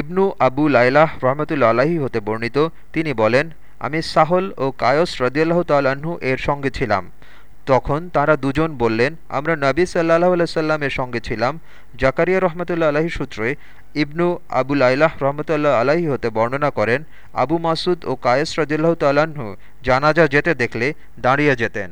ইবনু আবু লাইলাহ রহমতুল্লা আলাহি হতে বর্ণিত, তিনি বলেন, আমি সাহল ও কায়স রদিয়াল্লাহ তাল্লাহ্ন এর সঙ্গে ছিলাম। তখন তারা দুজন বললেন, আমরা নবী সাল্লাহ সাল্লামের সঙ্গে ছিলাম। জাকারিয়া রহমতুল্লা আলাহি সূত্রে ইবনু আবুল আইলাহ রহমতুল্লাহ আলাহি হতে বর্ণনা করেন, আবু মাসুদ ও কায়েস রদুল্লাহ তাল্লাহ্ন জানাজা যেতে দেখলে দাঁড়িয়ে যেতেন।